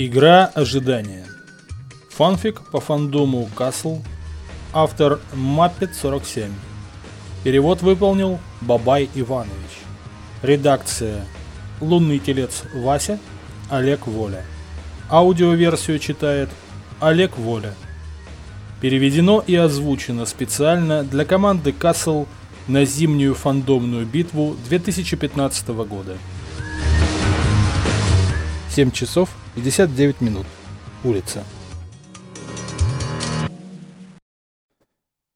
Игра ожидания. Фанфик по фандому Castle. Автор Маппет 47. Перевод выполнил Бабай Иванович. Редакция Лунный телец Вася, Олег Воля. Аудиоверсию читает Олег Воля. Переведено и озвучено специально для команды Castle на зимнюю фандомную битву 2015 года. 7 часов 59 минут. Улица.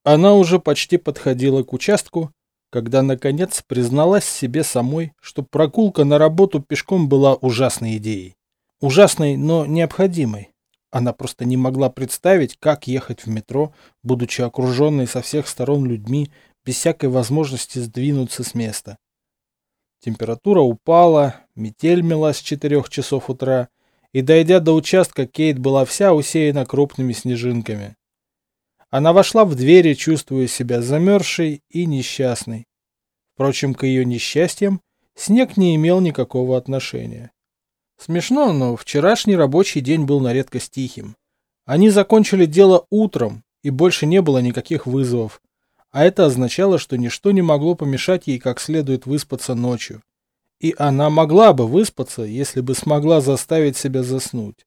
Она уже почти подходила к участку, когда наконец призналась себе самой, что прогулка на работу пешком была ужасной идеей. Ужасной, но необходимой. Она просто не могла представить, как ехать в метро, будучи окруженной со всех сторон людьми, без всякой возможности сдвинуться с места. Температура упала, метель мела с 4 часов утра, и дойдя до участка, Кейт была вся усеяна крупными снежинками. Она вошла в двери, чувствуя себя замерзшей и несчастной. Впрочем, к ее несчастьям снег не имел никакого отношения. Смешно, но вчерашний рабочий день был на редкость тихим. Они закончили дело утром, и больше не было никаких вызовов. А это означало, что ничто не могло помешать ей как следует выспаться ночью. И она могла бы выспаться, если бы смогла заставить себя заснуть.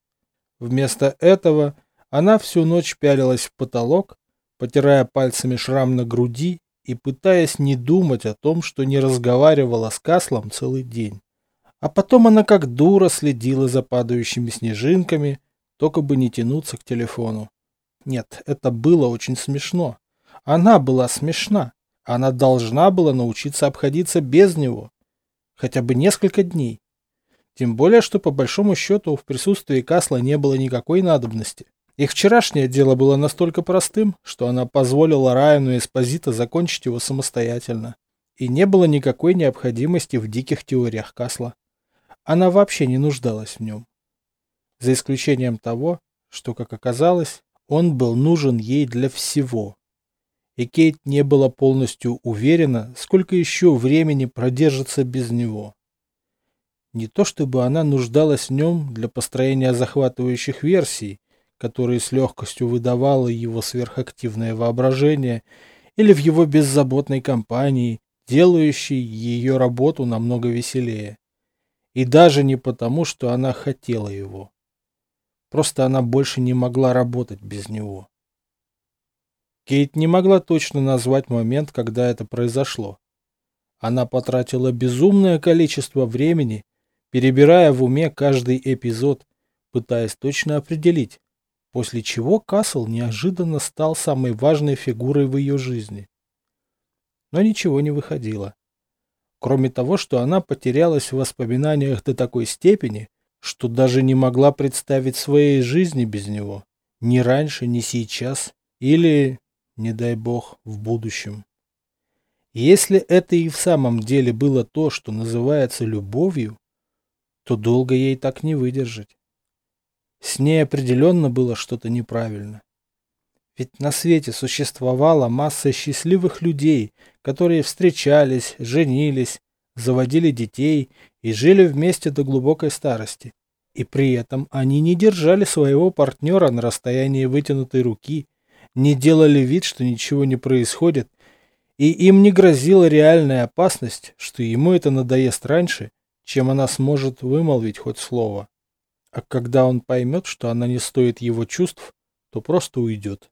Вместо этого она всю ночь пялилась в потолок, потирая пальцами шрам на груди и пытаясь не думать о том, что не разговаривала с Каслом целый день. А потом она как дура следила за падающими снежинками, только бы не тянуться к телефону. Нет, это было очень смешно. Она была смешна. Она должна была научиться обходиться без него. Хотя бы несколько дней. Тем более, что по большому счету в присутствии Касла не было никакой надобности. Их вчерашнее дело было настолько простым, что она позволила Райану Эспозита закончить его самостоятельно. И не было никакой необходимости в диких теориях Касла. Она вообще не нуждалась в нем. За исключением того, что, как оказалось, он был нужен ей для всего. И Кейт не была полностью уверена, сколько еще времени продержится без него. Не то чтобы она нуждалась в нем для построения захватывающих версий, которые с легкостью выдавало его сверхактивное воображение, или в его беззаботной компании, делающей ее работу намного веселее. И даже не потому, что она хотела его. Просто она больше не могла работать без него. Кейт не могла точно назвать момент, когда это произошло. Она потратила безумное количество времени, перебирая в уме каждый эпизод, пытаясь точно определить, после чего Касл неожиданно стал самой важной фигурой в ее жизни. Но ничего не выходило. Кроме того, что она потерялась в воспоминаниях до такой степени, что даже не могла представить своей жизни без него. Ни раньше, ни сейчас. Или, не дай бог, в будущем. если это и в самом деле было то, что называется любовью, то долго ей так не выдержать. С ней определенно было что-то неправильно. Ведь на свете существовала масса счастливых людей, которые встречались, женились, заводили детей и жили вместе до глубокой старости. И при этом они не держали своего партнера на расстоянии вытянутой руки, не делали вид, что ничего не происходит, и им не грозила реальная опасность, что ему это надоест раньше, чем она сможет вымолвить хоть слово. А когда он поймет, что она не стоит его чувств, то просто уйдет.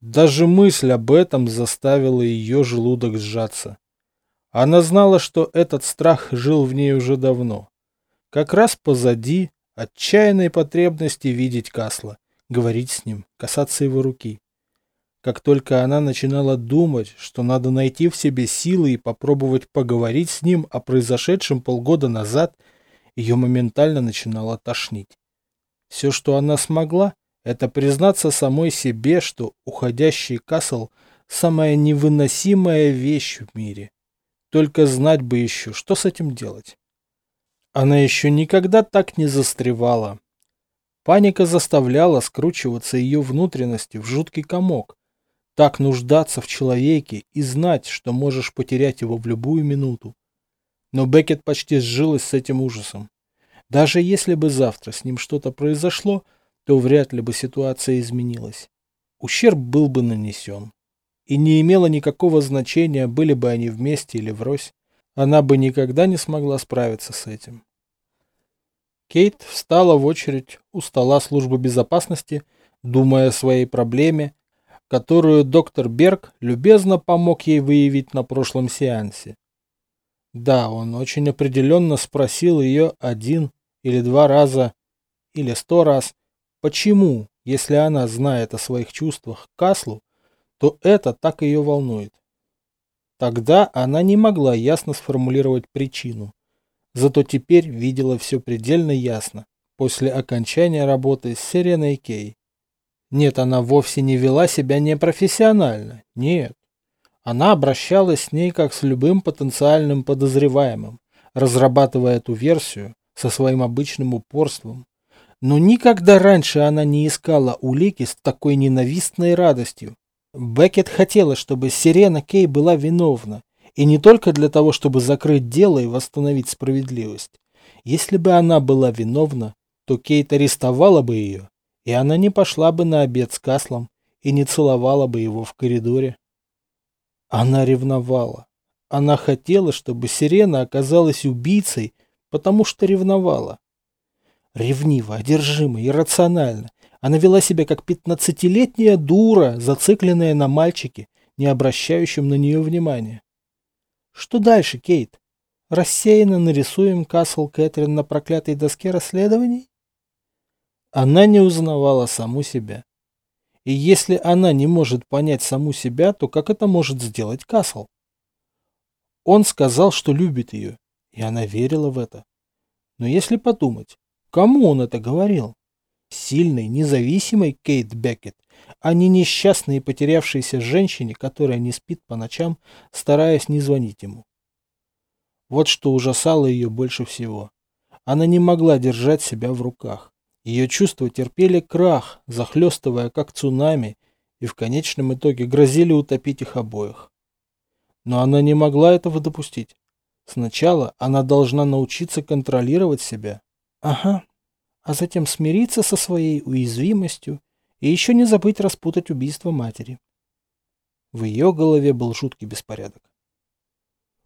Даже мысль об этом заставила ее желудок сжаться. Она знала, что этот страх жил в ней уже давно. Как раз позади отчаянной потребности видеть Касла, говорить с ним, касаться его руки. Как только она начинала думать, что надо найти в себе силы и попробовать поговорить с ним о произошедшем полгода назад, ее моментально начинало тошнить. Все, что она смогла, это признаться самой себе, что уходящий Касл – самая невыносимая вещь в мире. Только знать бы еще, что с этим делать. Она еще никогда так не застревала. Паника заставляла скручиваться ее внутренности в жуткий комок. Так нуждаться в человеке и знать, что можешь потерять его в любую минуту. Но Беккет почти сжилась с этим ужасом. Даже если бы завтра с ним что-то произошло, то вряд ли бы ситуация изменилась. Ущерб был бы нанесен. И не имело никакого значения, были бы они вместе или врозь. Она бы никогда не смогла справиться с этим. Кейт встала в очередь у стола службы безопасности, думая о своей проблеме, которую доктор Берг любезно помог ей выявить на прошлом сеансе. Да, он очень определенно спросил ее один или два раза, или сто раз, почему, если она знает о своих чувствах к Каслу, то это так ее волнует. Тогда она не могла ясно сформулировать причину. Зато теперь видела все предельно ясно, после окончания работы с Сиреной Кей. Нет, она вовсе не вела себя непрофессионально, нет. Она обращалась с ней как с любым потенциальным подозреваемым, разрабатывая эту версию со своим обычным упорством. Но никогда раньше она не искала улики с такой ненавистной радостью, Беккет хотела, чтобы Сирена Кей была виновна, и не только для того, чтобы закрыть дело и восстановить справедливость. Если бы она была виновна, то Кейт арестовала бы ее, и она не пошла бы на обед с Каслом и не целовала бы его в коридоре. Она ревновала. Она хотела, чтобы Сирена оказалась убийцей, потому что ревновала. Ревниво, одержимо, иррационально, она вела себя как пятнадцатилетняя дура, зацикленная на мальчике, не обращающем на нее внимания. Что дальше, Кейт? Рассеянно нарисуем Касл Кэтрин на проклятой доске расследований? Она не узнавала саму себя. И если она не может понять саму себя, то как это может сделать Касл? Он сказал, что любит ее, и она верила в это. Но если подумать, кому он это говорил? сильной, независимой Кейт Беккет, а не несчастной и потерявшейся женщине, которая не спит по ночам, стараясь не звонить ему. Вот что ужасало ее больше всего. Она не могла держать себя в руках. Ее чувства терпели крах, захлестывая как цунами, и в конечном итоге грозили утопить их обоих. Но она не могла этого допустить. Сначала она должна научиться контролировать себя. Ага, а затем смириться со своей уязвимостью и еще не забыть распутать убийство матери. В ее голове был жуткий беспорядок.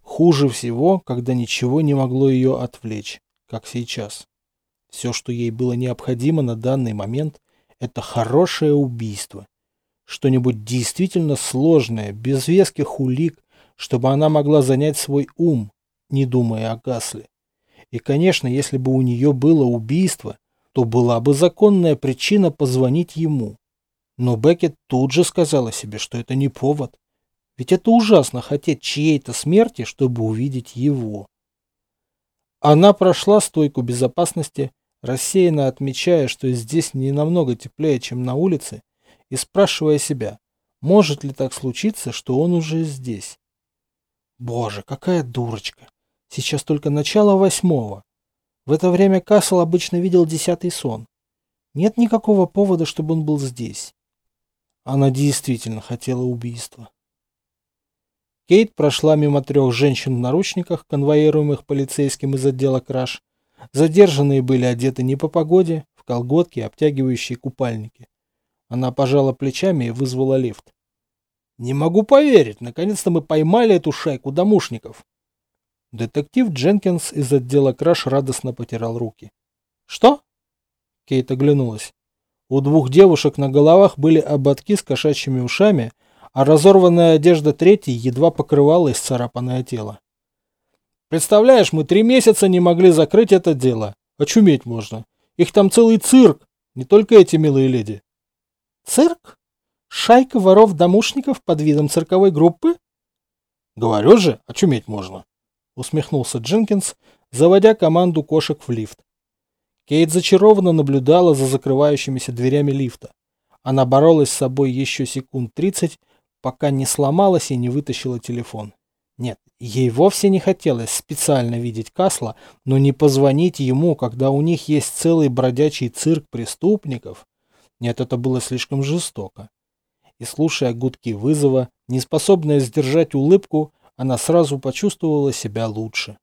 Хуже всего, когда ничего не могло ее отвлечь, как сейчас. Все, что ей было необходимо на данный момент, это хорошее убийство. Что-нибудь действительно сложное, без веских улик, чтобы она могла занять свой ум, не думая о Гасле. И, конечно, если бы у нее было убийство, то была бы законная причина позвонить ему. Но Беккет тут же сказала себе, что это не повод. Ведь это ужасно хотеть чьей-то смерти, чтобы увидеть его. Она прошла стойку безопасности, рассеянно отмечая, что здесь не намного теплее, чем на улице, и спрашивая себя, может ли так случиться, что он уже здесь. Боже, какая дурочка. Сейчас только начало восьмого. В это время Кассел обычно видел десятый сон. Нет никакого повода, чтобы он был здесь. Она действительно хотела убийства. Кейт прошла мимо трех женщин в наручниках, конвоируемых полицейским из отдела краж. Задержанные были одеты не по погоде, в колготки обтягивающие купальники. Она пожала плечами и вызвала лифт. «Не могу поверить, наконец-то мы поймали эту шайку домушников», Детектив Дженкинс из отдела краж радостно потирал руки. «Что?» Кейт оглянулась. У двух девушек на головах были ободки с кошачьими ушами, а разорванная одежда третьей едва покрывала исцарапанное тело. «Представляешь, мы три месяца не могли закрыть это дело. Очуметь можно. Их там целый цирк, не только эти милые леди». «Цирк? Шайка воров-домушников под видом цирковой группы?» «Говорю же, очуметь можно» усмехнулся Дженкинс, заводя команду кошек в лифт. Кейт зачарованно наблюдала за закрывающимися дверями лифта. Она боролась с собой еще секунд тридцать, пока не сломалась и не вытащила телефон. Нет, ей вовсе не хотелось специально видеть Касла, но не позвонить ему, когда у них есть целый бродячий цирк преступников. Нет, это было слишком жестоко. И слушая гудки вызова, неспособная сдержать улыбку, она сразу почувствовала себя лучше.